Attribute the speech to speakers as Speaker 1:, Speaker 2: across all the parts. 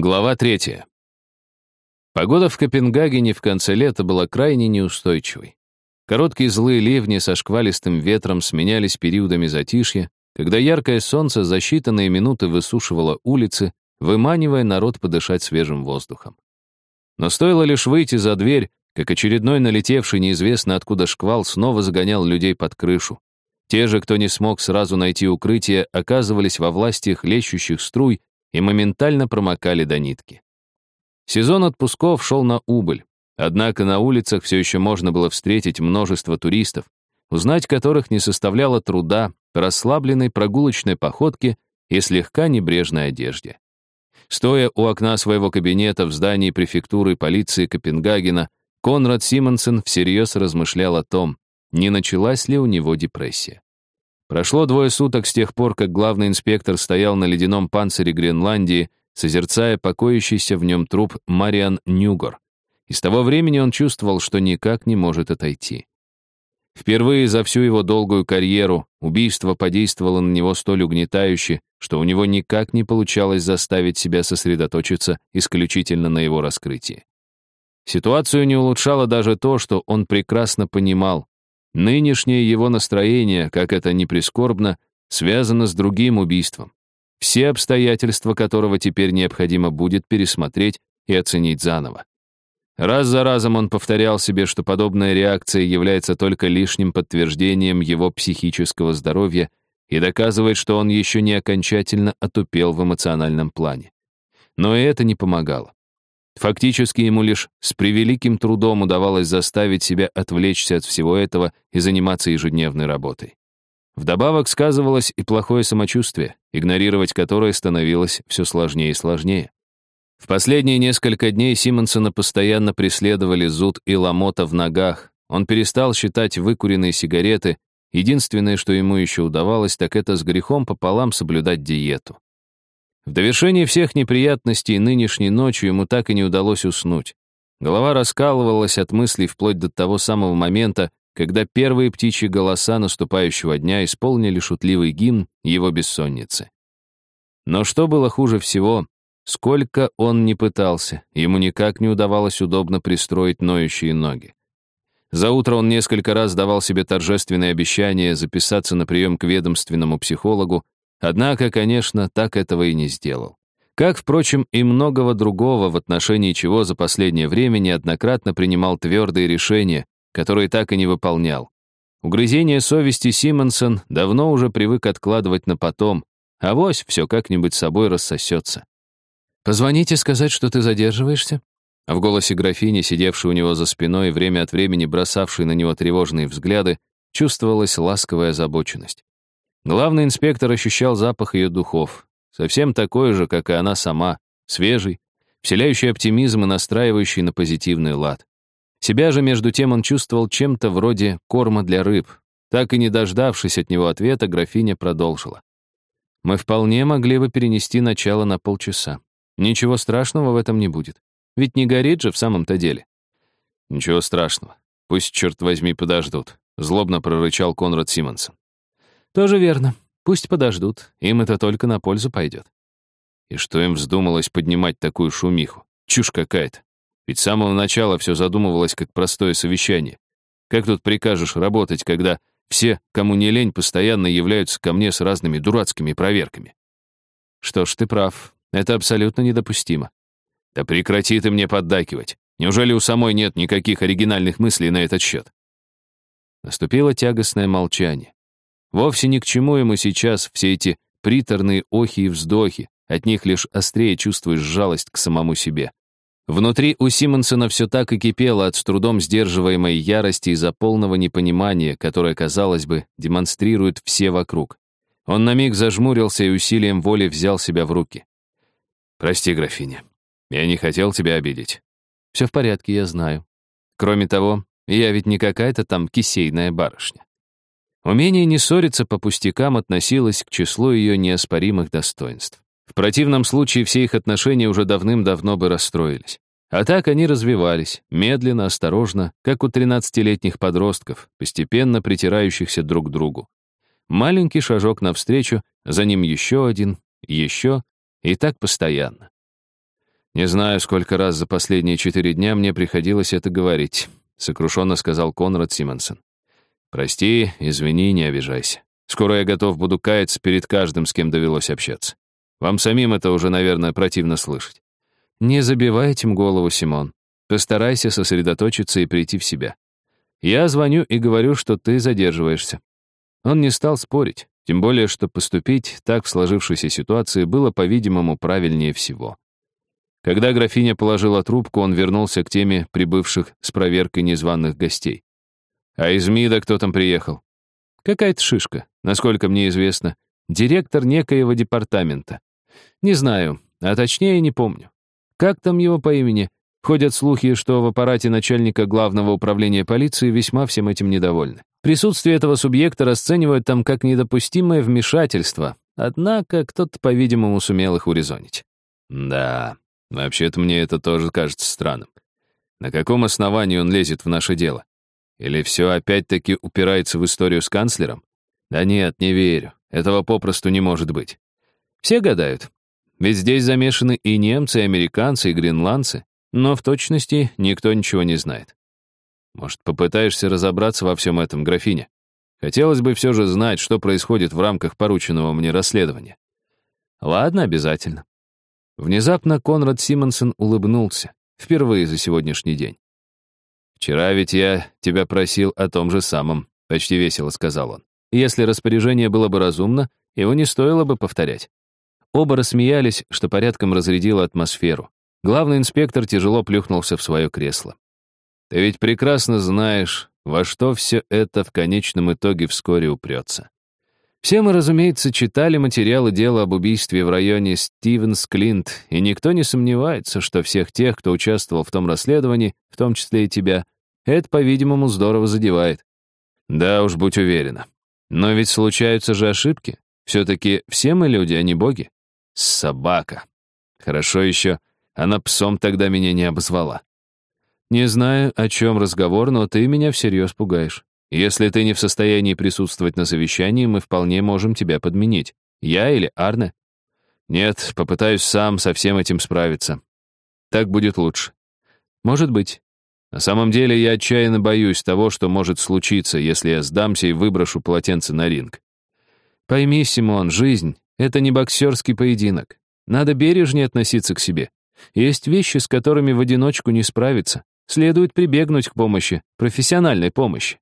Speaker 1: Глава третья. Погода в Копенгагене в конце лета была крайне неустойчивой. Короткие злые ливни со шквалистым ветром сменялись периодами затишья, когда яркое солнце за считанные минуты высушивало улицы, выманивая народ подышать свежим воздухом. Но стоило лишь выйти за дверь, как очередной налетевший неизвестно откуда шквал снова загонял людей под крышу. Те же, кто не смог сразу найти укрытие, оказывались во власти хлещущих струй, и моментально промокали до нитки. Сезон отпусков шел на убыль, однако на улицах все еще можно было встретить множество туристов, узнать которых не составляло труда расслабленной прогулочной походке и слегка небрежной одежде. Стоя у окна своего кабинета в здании префектуры полиции Копенгагена, Конрад Симонсен всерьез размышлял о том, не началась ли у него депрессия. Прошло двое суток с тех пор, как главный инспектор стоял на ледяном панцире Гренландии, созерцая покоящийся в нем труп Мариан Нюгор. И с того времени он чувствовал, что никак не может отойти. Впервые за всю его долгую карьеру убийство подействовало на него столь угнетающе, что у него никак не получалось заставить себя сосредоточиться исключительно на его раскрытии. Ситуацию не улучшало даже то, что он прекрасно понимал, Нынешнее его настроение, как это ни прискорбно, связано с другим убийством, все обстоятельства которого теперь необходимо будет пересмотреть и оценить заново. Раз за разом он повторял себе, что подобная реакция является только лишним подтверждением его психического здоровья и доказывает, что он еще не окончательно отупел в эмоциональном плане. Но и это не помогало. Фактически ему лишь с превеликим трудом удавалось заставить себя отвлечься от всего этого и заниматься ежедневной работой. Вдобавок сказывалось и плохое самочувствие, игнорировать которое становилось все сложнее и сложнее. В последние несколько дней Симонсона постоянно преследовали зуд и ломота в ногах. Он перестал считать выкуренные сигареты. Единственное, что ему еще удавалось, так это с грехом пополам соблюдать диету. В довершении всех неприятностей нынешней ночью ему так и не удалось уснуть. Голова раскалывалась от мыслей вплоть до того самого момента, когда первые птичьи голоса наступающего дня исполнили шутливый гимн его бессонницы. Но что было хуже всего, сколько он не пытался, ему никак не удавалось удобно пристроить ноющие ноги. За утро он несколько раз давал себе торжественное обещание записаться на прием к ведомственному психологу, Однако, конечно, так этого и не сделал. Как, впрочем, и многого другого, в отношении чего за последнее время неоднократно принимал твердые решения, которые так и не выполнял. Угрызение совести Симонсон давно уже привык откладывать на потом, а вось все как-нибудь собой рассосется. «Позвоните сказать, что ты задерживаешься?» а В голосе графини, сидевшей у него за спиной и время от времени бросавшей на него тревожные взгляды, чувствовалась ласковая озабоченность. Главный инспектор ощущал запах ее духов, совсем такой же, как и она сама, свежий, вселяющий оптимизм и настраивающий на позитивный лад. Себя же, между тем, он чувствовал чем-то вроде корма для рыб. Так и не дождавшись от него ответа, графиня продолжила. «Мы вполне могли бы перенести начало на полчаса. Ничего страшного в этом не будет. Ведь не горит же в самом-то деле». «Ничего страшного. Пусть, черт возьми, подождут», — злобно прорычал Конрад Симонсон. Тоже верно. Пусть подождут, им это только на пользу пойдет. И что им вздумалось поднимать такую шумиху? Чушь какая-то. Ведь с самого начала все задумывалось как простое совещание. Как тут прикажешь работать, когда все, кому не лень, постоянно являются ко мне с разными дурацкими проверками? Что ж, ты прав. Это абсолютно недопустимо. Да прекрати ты мне поддакивать. Неужели у самой нет никаких оригинальных мыслей на этот счет? Наступило тягостное молчание. Вовсе ни к чему ему сейчас все эти приторные охи и вздохи, от них лишь острее чувствуешь жалость к самому себе. Внутри у Симонсона все так и кипело от с трудом сдерживаемой ярости из-за полного непонимания, которое, казалось бы, демонстрируют все вокруг. Он на миг зажмурился и усилием воли взял себя в руки. «Прости, графиня, я не хотел тебя обидеть. Все в порядке, я знаю. Кроме того, я ведь не какая-то там кисейная барышня. Умение не ссориться по пустякам относилось к числу ее неоспоримых достоинств. В противном случае все их отношения уже давным-давно бы расстроились. А так они развивались, медленно, осторожно, как у 13-летних подростков, постепенно притирающихся друг к другу. Маленький шажок навстречу, за ним еще один, еще, и так постоянно. «Не знаю, сколько раз за последние четыре дня мне приходилось это говорить», сокрушенно сказал Конрад Симонсон. «Прости, извини, не обижайся. Скоро я готов буду каяться перед каждым, с кем довелось общаться. Вам самим это уже, наверное, противно слышать. Не забивай этим голову, Симон. Постарайся сосредоточиться и прийти в себя. Я звоню и говорю, что ты задерживаешься. Он не стал спорить, тем более, что поступить так в сложившейся ситуации было, по-видимому, правильнее всего. Когда графиня положила трубку, он вернулся к теме прибывших с проверкой незваных гостей. «А из МИДа кто там приехал?» «Какая-то шишка, насколько мне известно. Директор некоего департамента. Не знаю, а точнее не помню. Как там его по имени? Ходят слухи, что в аппарате начальника главного управления полиции весьма всем этим недовольны. Присутствие этого субъекта расценивают там как недопустимое вмешательство, однако кто-то, по-видимому, сумел их урезонить. Да, вообще-то мне это тоже кажется странным. На каком основании он лезет в наше дело? Или все опять-таки упирается в историю с канцлером? Да нет, не верю. Этого попросту не может быть. Все гадают. Ведь здесь замешаны и немцы, и американцы, и гренландцы. Но в точности никто ничего не знает. Может, попытаешься разобраться во всем этом, графиня? Хотелось бы все же знать, что происходит в рамках порученного мне расследования. Ладно, обязательно. Внезапно Конрад Симонсон улыбнулся. Впервые за сегодняшний день. «Вчера ведь я тебя просил о том же самом», — почти весело сказал он. «Если распоряжение было бы разумно, его не стоило бы повторять». Оба рассмеялись, что порядком разрядило атмосферу. Главный инспектор тяжело плюхнулся в свое кресло. «Ты ведь прекрасно знаешь, во что все это в конечном итоге вскоре упрется. Все мы, разумеется, читали материалы дела об убийстве в районе Стивенс-Клинт, и никто не сомневается, что всех тех, кто участвовал в том расследовании, в том числе и тебя, это, по-видимому, здорово задевает. Да уж, будь уверена. Но ведь случаются же ошибки. Все-таки все мы люди, а не боги. Собака. Хорошо еще, она псом тогда меня не обозвала. Не знаю, о чем разговор, но ты меня всерьез пугаешь. Если ты не в состоянии присутствовать на совещании, мы вполне можем тебя подменить. Я или Арне? Нет, попытаюсь сам со всем этим справиться. Так будет лучше. Может быть. На самом деле я отчаянно боюсь того, что может случиться, если я сдамся и выброшу полотенце на ринг. Пойми, Симон, жизнь — это не боксерский поединок. Надо бережнее относиться к себе. Есть вещи, с которыми в одиночку не справиться. Следует прибегнуть к помощи, профессиональной помощи.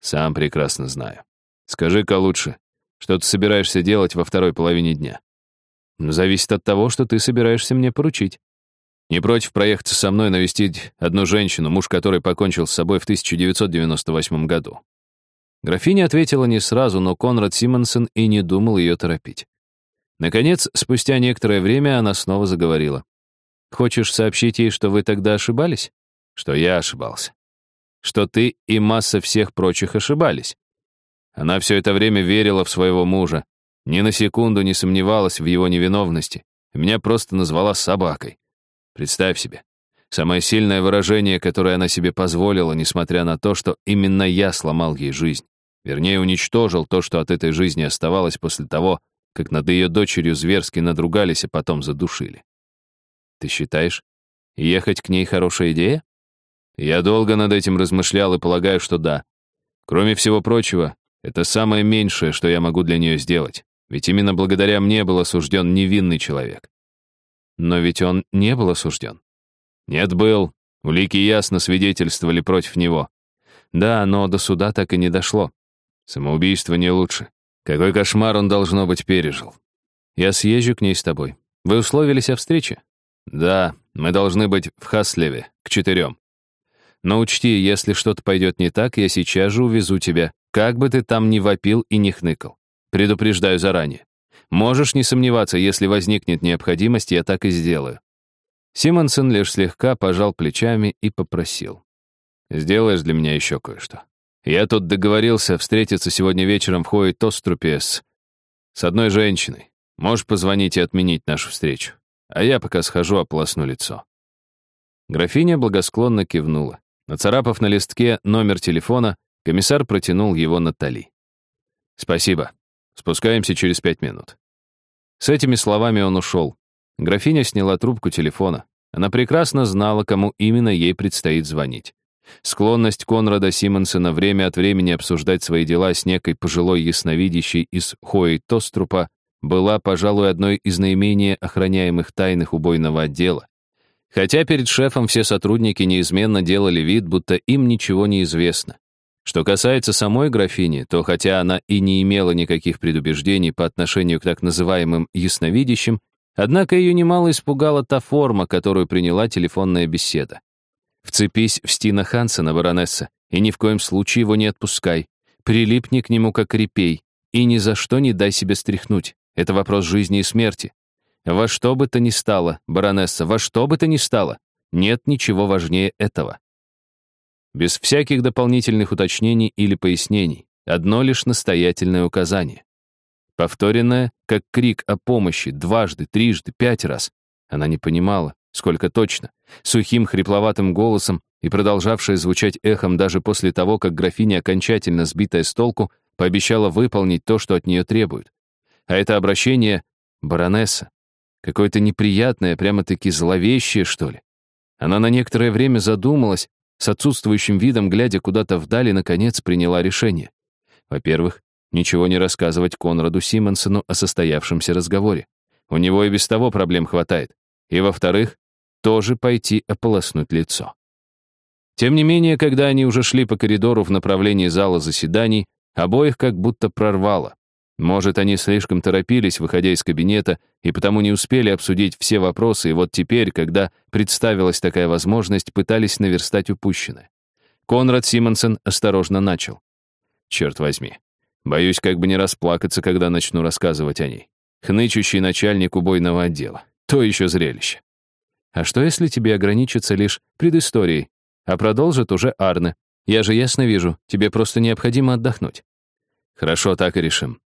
Speaker 1: Сам прекрасно знаю. Скажи-ка лучше, что ты собираешься делать во второй половине дня? Зависит от того, что ты собираешься мне поручить. Не против проехаться со мной навестить одну женщину, муж которой покончил с собой в 1998 году. Графиня ответила не сразу, но Конрад Симонсон и не думал ее торопить. Наконец, спустя некоторое время она снова заговорила. «Хочешь сообщить ей, что вы тогда ошибались?» «Что я ошибался что ты и масса всех прочих ошибались. Она все это время верила в своего мужа, ни на секунду не сомневалась в его невиновности, меня просто назвала собакой. Представь себе, самое сильное выражение, которое она себе позволила, несмотря на то, что именно я сломал ей жизнь. Вернее, уничтожил то, что от этой жизни оставалось после того, как над ее дочерью зверски надругались, а потом задушили. Ты считаешь, ехать к ней хорошая идея? Я долго над этим размышлял и полагаю, что да. Кроме всего прочего, это самое меньшее, что я могу для нее сделать. Ведь именно благодаря мне был осужден невинный человек. Но ведь он не был осужден. Нет, был. Улики ясно свидетельствовали против него. Да, но до суда так и не дошло. Самоубийство не лучше. Какой кошмар он, должно быть, пережил. Я съезжу к ней с тобой. Вы условились о встрече? Да, мы должны быть в Хаслеве, к четырем. Но учти, если что-то пойдет не так, я сейчас же увезу тебя, как бы ты там ни вопил и не хныкал. Предупреждаю заранее. Можешь не сомневаться, если возникнет необходимость, я так и сделаю». Симонсон лишь слегка пожал плечами и попросил. «Сделаешь для меня еще кое-что. Я тут договорился встретиться сегодня вечером в Хое Тострупе с... с одной женщиной. Можешь позвонить и отменить нашу встречу. А я пока схожу, ополосну лицо». Графиня благосклонно кивнула. Нацарапав на листке номер телефона, комиссар протянул его Натали. «Спасибо. Спускаемся через пять минут». С этими словами он ушел. Графиня сняла трубку телефона. Она прекрасно знала, кому именно ей предстоит звонить. Склонность Конрада Симонсона время от времени обсуждать свои дела с некой пожилой ясновидящей из Хои Тострупа была, пожалуй, одной из наименее охраняемых тайных убойного отдела. Хотя перед шефом все сотрудники неизменно делали вид, будто им ничего не известно. Что касается самой графини, то хотя она и не имела никаких предубеждений по отношению к так называемым ясновидящим, однако ее немало испугала та форма, которую приняла телефонная беседа. Вцепись в Стина Хансена, баронесса, и ни в коем случае его не отпускай. Прилипни к нему, как репей, и ни за что не дай себе стряхнуть. Это вопрос жизни и смерти. Во что бы то ни стало, баронесса, во что бы то ни стало, нет ничего важнее этого. Без всяких дополнительных уточнений или пояснений, одно лишь настоятельное указание. Повторенное, как крик о помощи, дважды, трижды, пять раз. Она не понимала, сколько точно, сухим хрипловатым голосом и продолжавшее звучать эхом даже после того, как графиня, окончательно сбитая с толку, пообещала выполнить то, что от нее требуют. А это обращение «баронесса» какое-то неприятное, прямо-таки зловещее, что ли. Она на некоторое время задумалась, с отсутствующим видом, глядя куда-то вдали, наконец приняла решение. Во-первых, ничего не рассказывать Конраду Симонсону о состоявшемся разговоре. У него и без того проблем хватает. И, во-вторых, тоже пойти ополоснуть лицо. Тем не менее, когда они уже шли по коридору в направлении зала заседаний, обоих как будто прорвало. Может, они слишком торопились, выходя из кабинета, и потому не успели обсудить все вопросы, и вот теперь, когда представилась такая возможность, пытались наверстать упущенное. Конрад Симонсон осторожно начал. Черт возьми. Боюсь, как бы не расплакаться, когда начну рассказывать о ней. Хнычущий начальник убойного отдела. То еще зрелище. А что, если тебе ограничиться лишь предысторией, а продолжит уже Арне? Я же ясно вижу, тебе просто необходимо отдохнуть. Хорошо, так и решим.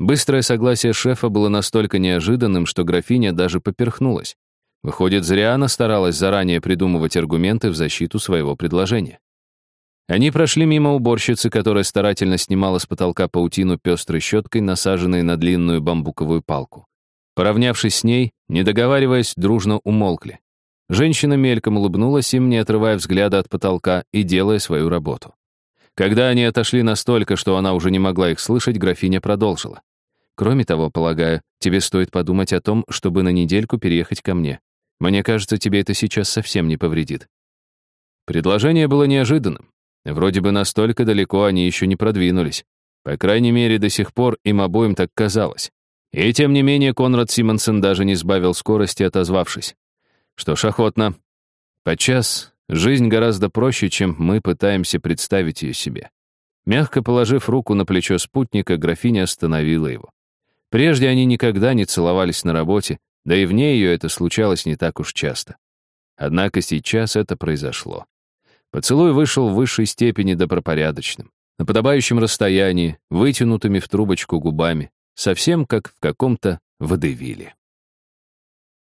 Speaker 1: Быстрое согласие шефа было настолько неожиданным, что графиня даже поперхнулась. Выходит, зря она старалась заранее придумывать аргументы в защиту своего предложения. Они прошли мимо уборщицы, которая старательно снимала с потолка паутину пестрой щеткой, насаженной на длинную бамбуковую палку. Поравнявшись с ней, не договариваясь, дружно умолкли. Женщина мельком улыбнулась им, не отрывая взгляда от потолка и делая свою работу. Когда они отошли настолько, что она уже не могла их слышать, графиня продолжила. Кроме того, полагаю, тебе стоит подумать о том, чтобы на недельку переехать ко мне. Мне кажется, тебе это сейчас совсем не повредит». Предложение было неожиданным. Вроде бы настолько далеко они еще не продвинулись. По крайней мере, до сих пор им обоим так казалось. И тем не менее Конрад Симонсон даже не сбавил скорости, отозвавшись. Что ж, охотно. Подчас жизнь гораздо проще, чем мы пытаемся представить ее себе. Мягко положив руку на плечо спутника, графиня остановила его. Прежде они никогда не целовались на работе, да и вне ее это случалось не так уж часто. Однако сейчас это произошло. Поцелуй вышел в высшей степени добропорядочным, на подобающем расстоянии, вытянутыми в трубочку губами, совсем как в каком-то водевиле.